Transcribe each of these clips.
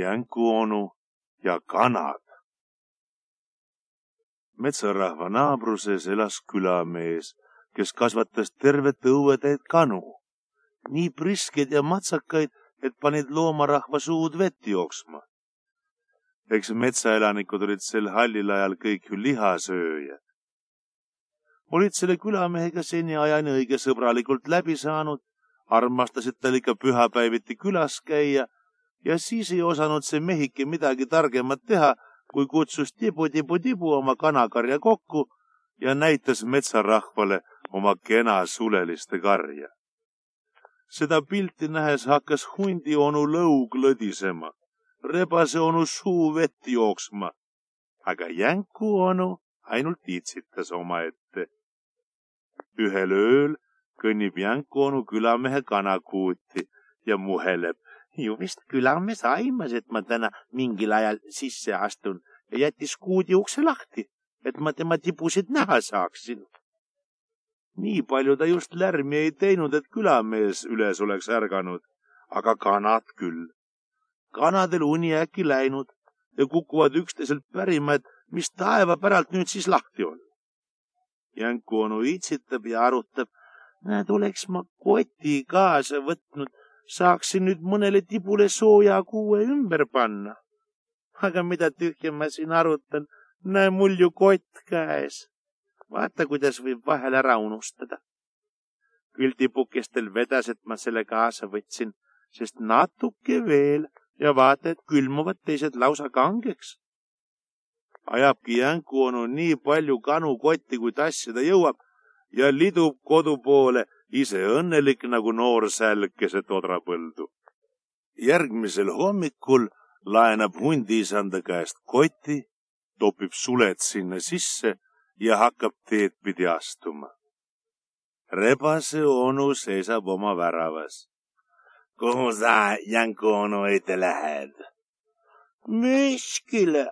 jänkuonu ja kanad. metsarahva naabruses elas külamees, kes kasvatas tervet õuetäit kanu, nii prisked ja matsakaid, et panid loomarahva suud vett jooksma. eks metsaelanikud olid sel hallil ajal kõik ju lihasööjad. olid selle külamehega seniajani õige sõbralikult läbi saanud, armastasid tal ikka pühapäeviti külas käia ja siis ei osanud see mehike midagi targemat teha, kui kutsus tibu-tibu-tibu oma kanakarja kokku ja näitas metsarahvale oma kena suleliste karja. seda pilti nähes hakkas hundi onu lõug lõdisema, rebase onu suu vett jooksma, aga jänku onu ainult itsitas omaette. ühel ööl kõnnib jänku onu külamehe kanakuuti ja muheleb ju vist külamees aimas, et ma täna mingil ajal sisse astun ja jättis kuudi ukse lahti, et ma tema tibusid näha saaksin. nii palju ta just lärmi ei teinud, et külamees üles oleks ärganud, aga kanad küll. kanadel uni äkki läinud ja kukuvad üksteiselt pärima, et mis taeva päralt nüüd siis lahti on. Jänku onu itsitab ja arutab, näed, oleks ma koti kaasa võtnud saaksin nüüd mõnele tibule sooja kuue ümber panna. aga mida tühja ma siin arutan, näe mul ju kott käes. vaata, kuidas võib vahel ära unustada. küll tibukestel vedas, et ma selle kaasa võtsin, sest natuke veel ja vaata, et külmuvad teised lausa kangeks. ajabki jänku onu nii palju kanu kotti, kui tassida jõuab ja lidub kodu poole ise õnnelik nagu noor sälg keset odrapõldu. järgmisel hommikul laenab hundiisanda käest koti, topib suled sinna sisse ja hakkab teed pidi astuma. rebase onu seisab oma väravas. kuhu sa, Janku onu, ette lähed? miskile.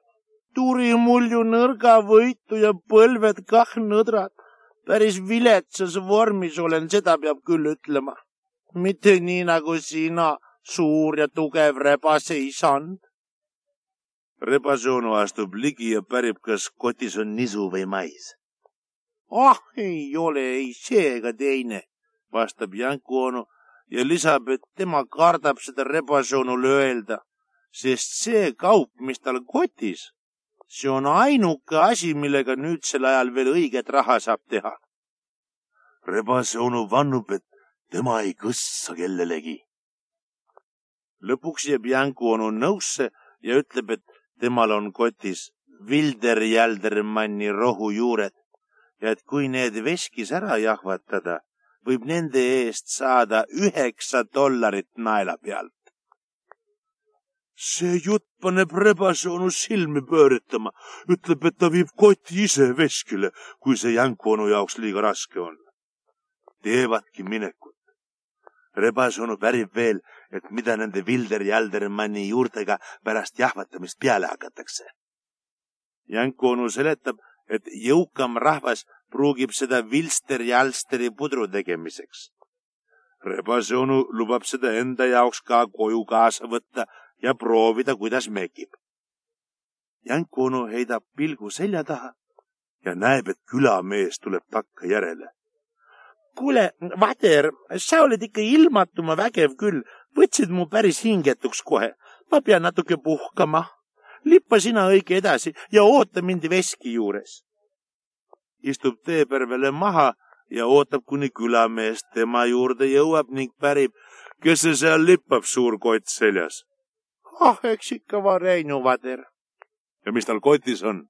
tuli mul ju nõrga võitu ja põlved kah nõdrad päris viletsas vormis olen, seda peab küll ütlema. mitte nii nagu sina, suur ja tugev rebase isand. rebase onu astub ligi ja pärib, kas kotis on nisu või mais. ah, ei ole ei see ega teine, vastab Janku onu ja lisab, et tema kardab seda rebase onule öelda, sest see kaup, mis tal kotis see on ainuke asi, millega nüüdsel ajal veel õiget raha saab teha. rebase onu vannub, et tema ei kõssa kellelegi. lõpuks jääb Janku onu nõusse ja ütleb, et temal on kotis Vilder Jäldermanni rohujuured ja et kui need veskis ära jahvatada, võib nende eest saada üheksa dollarit naela pealt see jutt paneb rebase-onu silmi pööritama, ütleb, et ta viib koti ise veskile, kui see jänku onu jaoks liiga raske on. teevadki minekut. rebase-onu pärib veel, et mida nende Vilder Jaldermanni juurtega pärast jahvatamist peale hakatakse. jänku onu seletab, et jõukam rahvas pruugib seda Vilster ja Alsteri pudru tegemiseks. rebase onu lubab seda enda jaoks ka koju kaasa võtta ja proovida, kuidas mekib. Janku onu heidab pilgu selja taha ja näeb, et külamees tuleb takka järele. kuule, Vader, sa oled ikka ilmatuma vägev küll, võtsid mu päris hingetuks kohe. ma pean natuke puhkama. lippa sina õige edasi ja oota mind veski juures. istub teepervele maha ja ootab, kuni külamees tema juurde jõuab ning pärib, kes see seal lippab, suur kott seljas ah, eks ikka Reinu Vader. ja mis tal kotis on?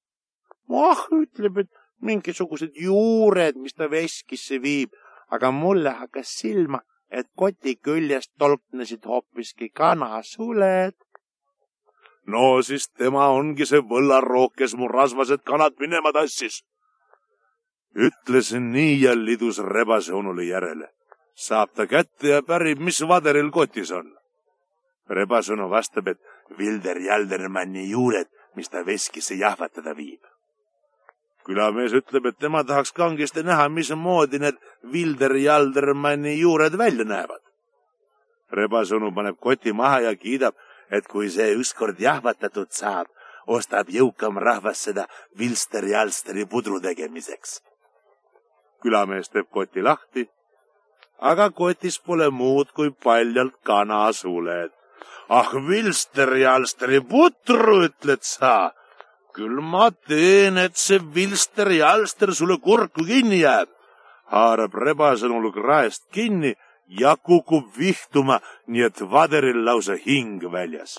ah, ütleb, et mingisugused juured, mis ta veskisse viib, aga mulle hakkas silma, et koti küljest tolknesid hoopiski kanasuled. no siis tema ongi see võllarook, kes mu rasvased kanad minema tassis. ütlesin nii ja lidus rebase onule järele. saab ta kätte ja pärib, mis vaderil kotis on rebasõnu vastab, et Vilder Jaldermanni juured, mis ta veskisse jahvatada viib. külamees ütleb, et tema tahaks kangesti näha, mismoodi need Vilder Jaldermanni juured välja näevad. rebasõnu paneb koti maha ja kiidab, et kui see ükskord jahvatatud saab, ostab jõukam rahvas seda Vilsteri-Alsteri pudru tegemiseks. külamees teeb koti lahti, aga kotis pole muud kui paljalt kanasuled. Ah, Vilsteri-Alsteri putru, ütled sa küll ma teen, et see Vilster ja Alster sulle kurku kinni jääb. haarab rebasõnul kraest kinni ja kukub vihtuma, nii et vaderil lausa hing väljas